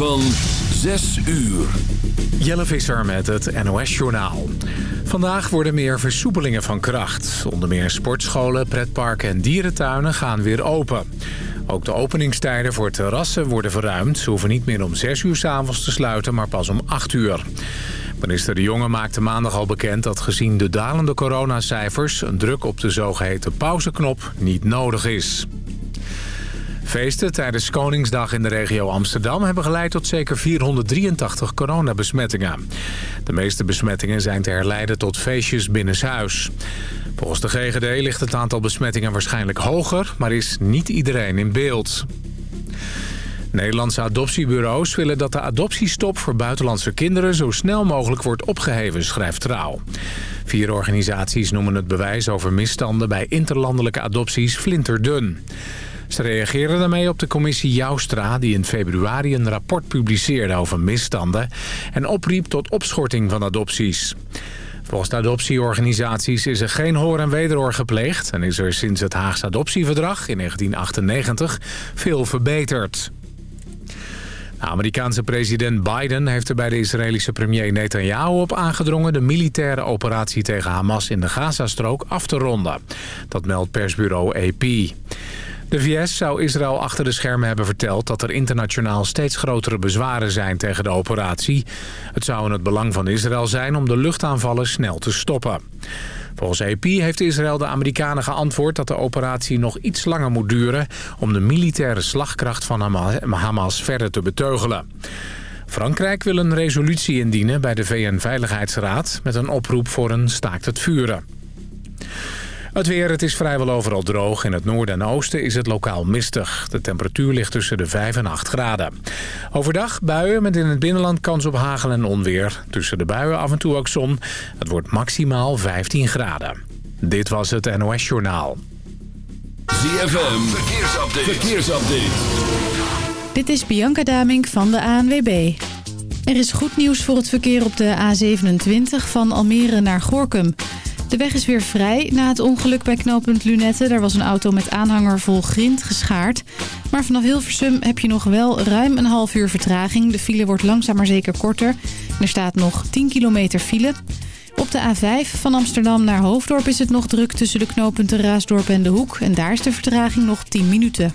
Van 6 uur. Jelle Visser met het NOS-journaal. Vandaag worden meer versoepelingen van kracht. Onder meer sportscholen, pretparken en dierentuinen gaan weer open. Ook de openingstijden voor terrassen worden verruimd. Ze hoeven niet meer om 6 uur s'avonds te sluiten, maar pas om 8 uur. Minister De Jonge maakte maandag al bekend dat gezien de dalende coronacijfers... een druk op de zogeheten pauzeknop niet nodig is. Feesten tijdens Koningsdag in de regio Amsterdam hebben geleid tot zeker 483 coronabesmettingen. De meeste besmettingen zijn te herleiden tot feestjes binnenshuis. Volgens de GGD ligt het aantal besmettingen waarschijnlijk hoger, maar is niet iedereen in beeld. Nederlandse adoptiebureaus willen dat de adoptiestop voor buitenlandse kinderen zo snel mogelijk wordt opgeheven, schrijft Trouw. Vier organisaties noemen het bewijs over misstanden bij interlandelijke adopties flinterdun. Ze reageren daarmee op de commissie Joustra... die in februari een rapport publiceerde over misstanden... en opriep tot opschorting van adopties. Volgens de adoptieorganisaties is er geen hoor en wederhoor gepleegd... en is er sinds het Haagse adoptieverdrag in 1998 veel verbeterd. De Amerikaanse president Biden heeft er bij de Israëlische premier Netanyahu op aangedrongen... de militaire operatie tegen Hamas in de Gazastrook af te ronden. Dat meldt persbureau AP. De VS zou Israël achter de schermen hebben verteld dat er internationaal steeds grotere bezwaren zijn tegen de operatie. Het zou in het belang van Israël zijn om de luchtaanvallen snel te stoppen. Volgens AP heeft Israël de Amerikanen geantwoord dat de operatie nog iets langer moet duren... om de militaire slagkracht van Hamas verder te beteugelen. Frankrijk wil een resolutie indienen bij de VN-veiligheidsraad... met een oproep voor een staakt het vuren. Het weer, het is vrijwel overal droog. In het noorden en oosten is het lokaal mistig. De temperatuur ligt tussen de 5 en 8 graden. Overdag buien met in het binnenland kans op hagel en onweer. Tussen de buien af en toe ook zon. Het wordt maximaal 15 graden. Dit was het NOS Journaal. ZFM, verkeersupdate. verkeersupdate. Dit is Bianca Damink van de ANWB. Er is goed nieuws voor het verkeer op de A27 van Almere naar Gorkum. De weg is weer vrij na het ongeluk bij knooppunt Lunette. Daar was een auto met aanhanger vol grind geschaard. Maar vanaf Hilversum heb je nog wel ruim een half uur vertraging. De file wordt langzaam maar zeker korter. Er staat nog 10 kilometer file. Op de A5 van Amsterdam naar Hoofddorp is het nog druk tussen de knooppunten Raasdorp en De Hoek. En daar is de vertraging nog 10 minuten.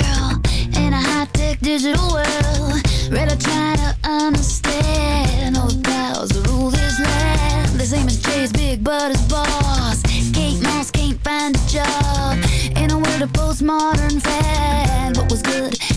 digital world. Rather try to understand all the powers that rule this land. The same as Jay's big, but his boss. Kate Moss can't find a job in a world of postmodern fad. What was good?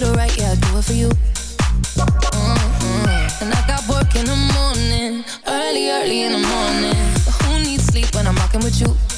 to the right, yeah, I do it for you. Mm-hmm. And I got work in the morning, early, early in the morning. But who needs sleep when I'm rocking with you?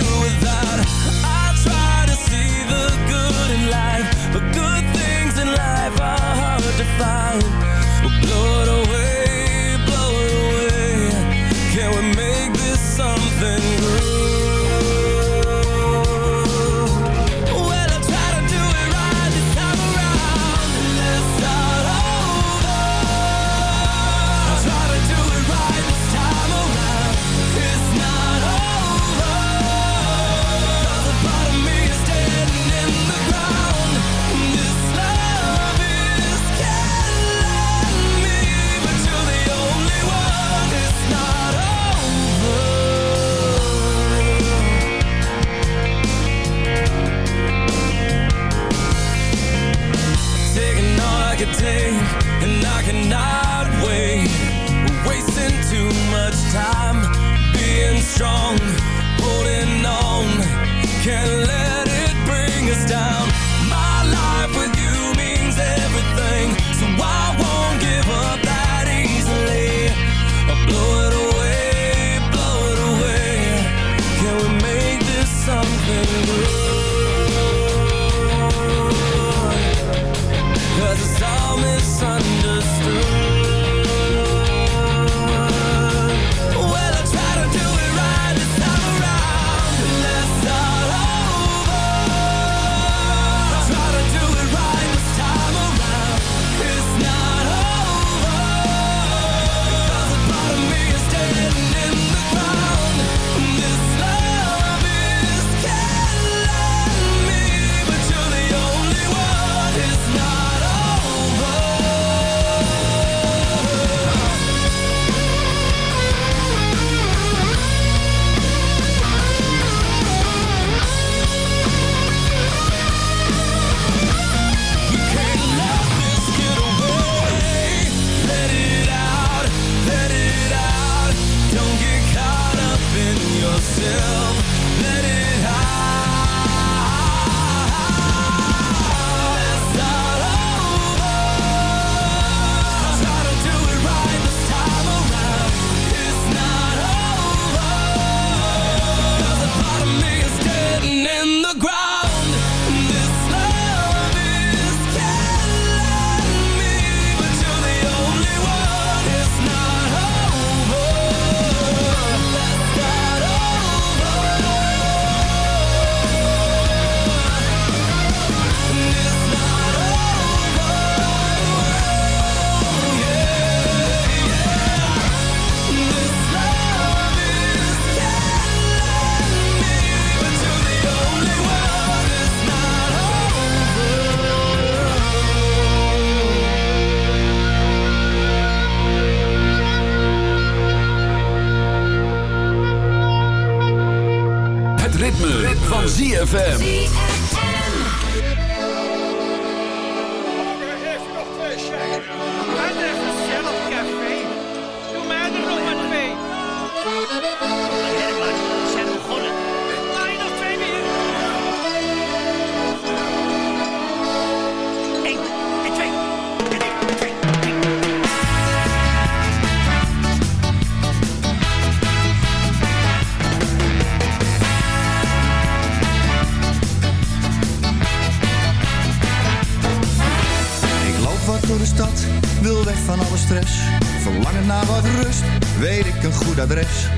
adres.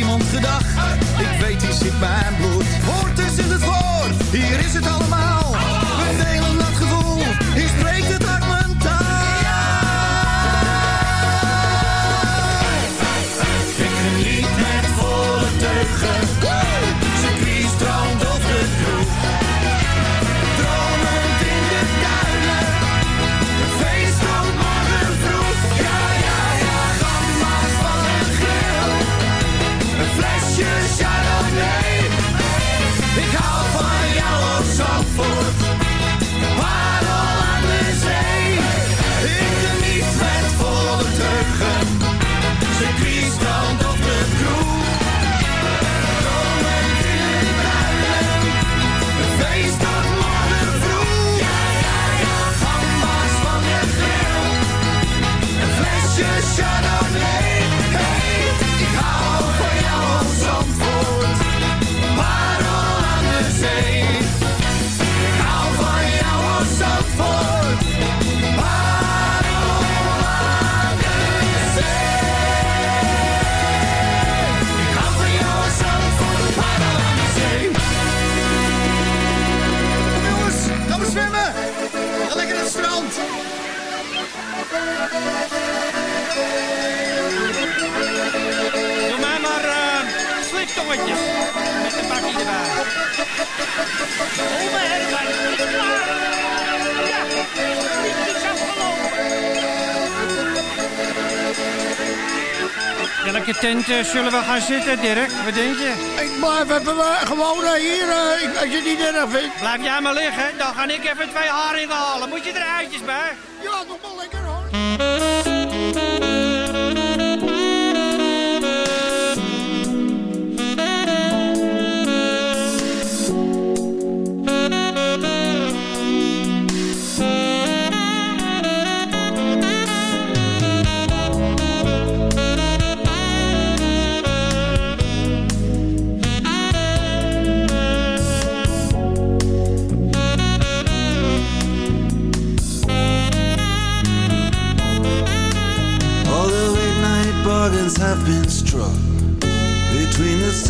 Iemand gedag, ik weet hier zit mijn bloed. Sliptongetjes. Met een bakje erbij. Oma Herman, is klaar. Ja, het is afgelopen. Welke tent eh, zullen we gaan zitten, Dirk? Wat denk je? Ik blijf even eh, gewoon eh, hier, als je het niet erg vindt. Blijf jij maar liggen, dan ga ik even twee haringen halen. Moet je er eitjes bij? Ja, nog wel lekker hoor.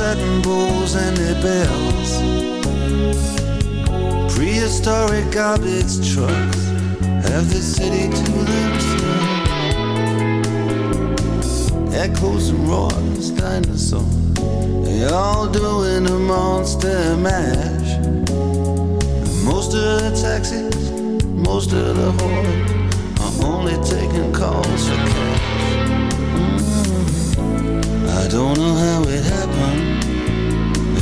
Satin bowls and their bells. Prehistoric garbage trucks have the city to themselves. Echoes and roars, dinosaurs, they all doing a monster mash. Most of the taxis, most of the horde are only taking calls for cash. Mm. I don't know how it happened.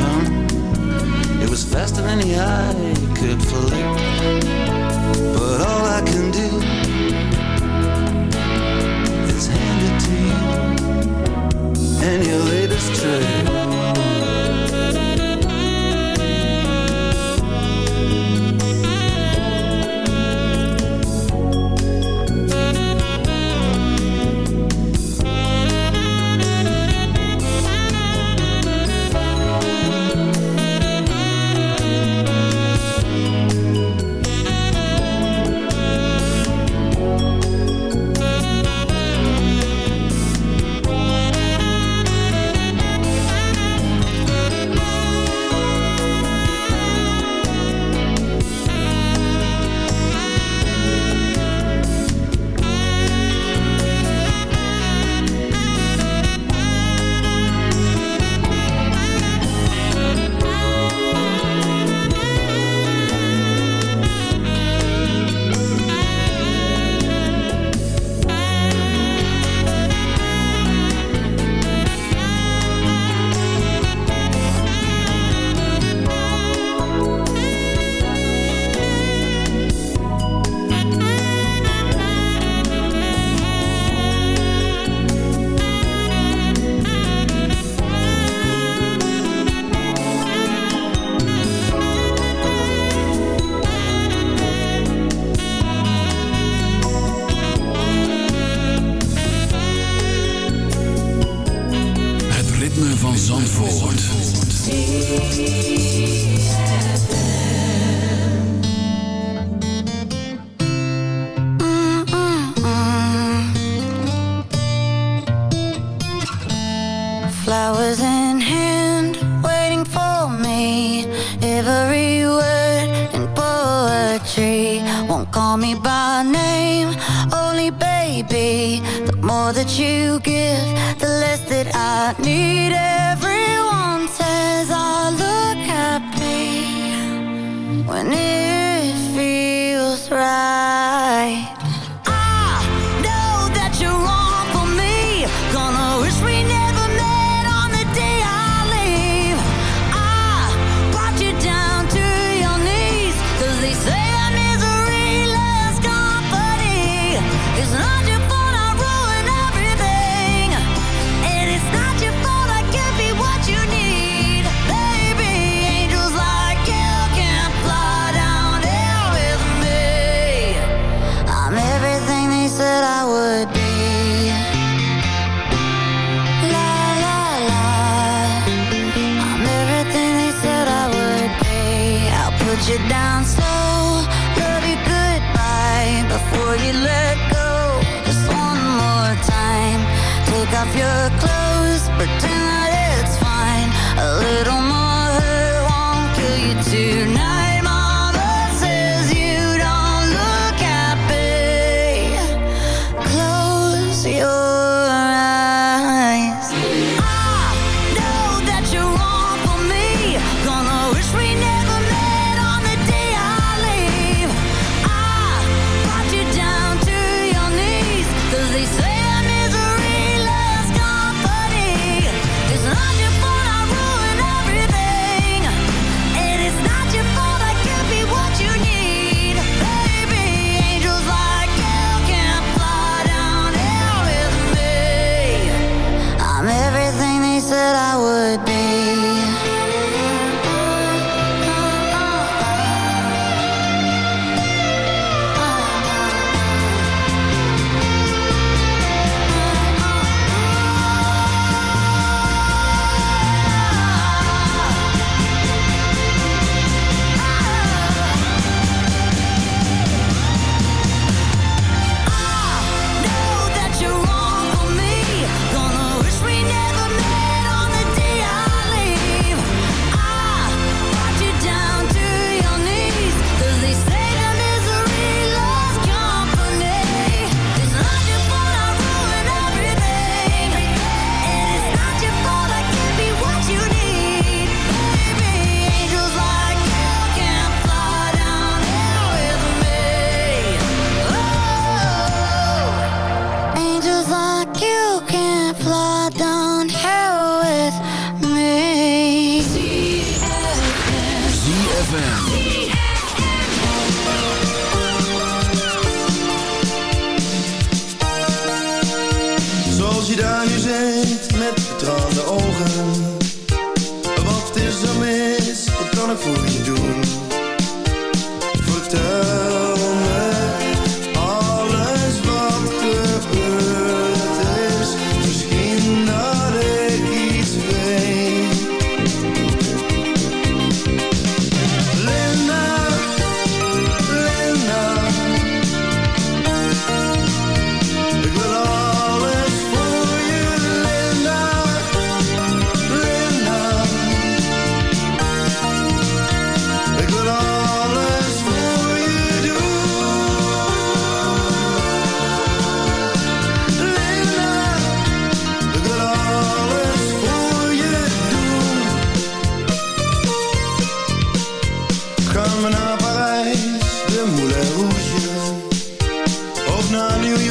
happen. It was faster than the eye could flick. But all I can do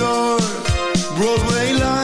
New Broadway lights.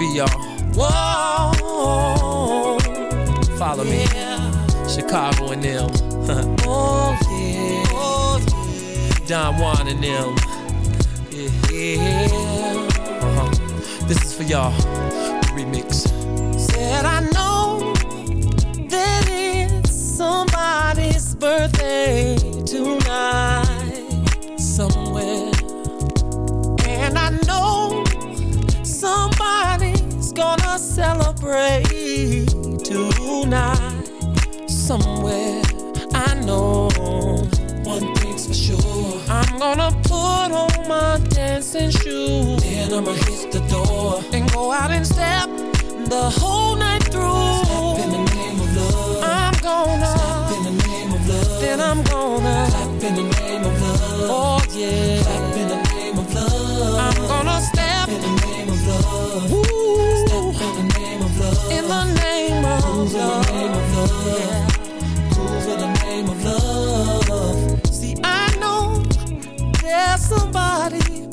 Piper y'all. Whoa, follow me. Chicago and them. oh yeah. Don Juan and them. Dancing shoes. Then I'ma hit the door and go out and step the whole night through. Step in the name of love. I'm gonna step in the name of love. Then I'm gonna clap in the name of love. Oh yeah, clap in the name of love. I'm gonna step in the name of love. Ooh. Step in the name of love. In the name of Move love. In the name of love. Yeah. Move in the name of love.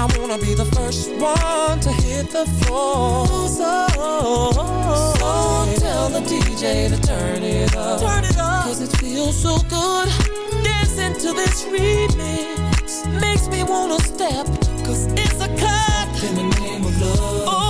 I wanna be the first one to hit the floor. So, so tell the DJ to turn it up. Turn it up. Cause it feels so good. Dancing to this remix makes me wanna step. Cause it's a cut. In the name of love. Oh,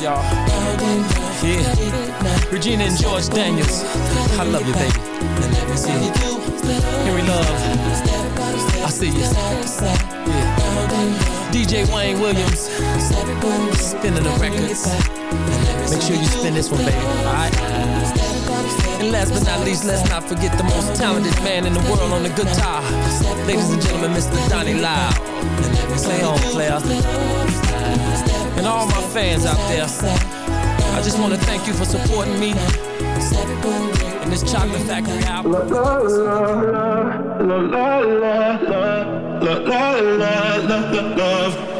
it, y'all. Yeah, Regina and George Daniels. I love you, baby. Yeah. Henry Love. I see you. Yeah. DJ Wayne Williams. Spinning the records. Make sure you spin this one, baby. Alright? And last but not least, let's not forget the most talented man in the world on the guitar. Ladies and gentlemen, Mr. Donnie Lyle. Play on, player. And all my fans out there, I just want to thank you for supporting me in this chocolate factory album. La la la la la la la la la.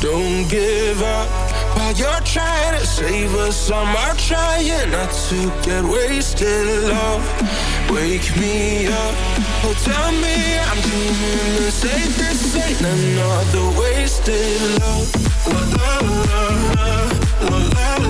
Don't give up while you're trying to save us. I'm trying not to get wasted. Love, wake me up. Oh, tell me I'm dreaming this ain't this ain't another wasted love. La la la la la la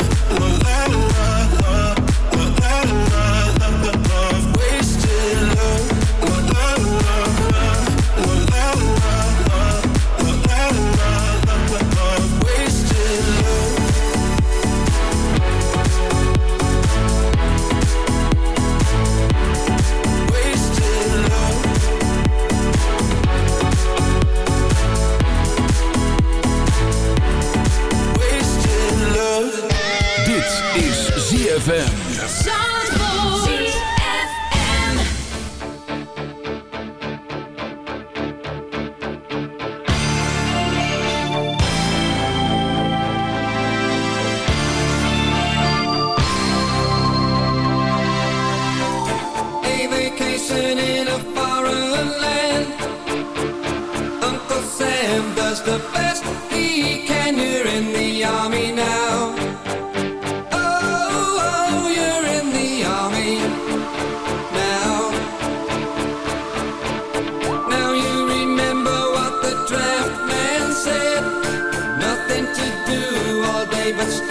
but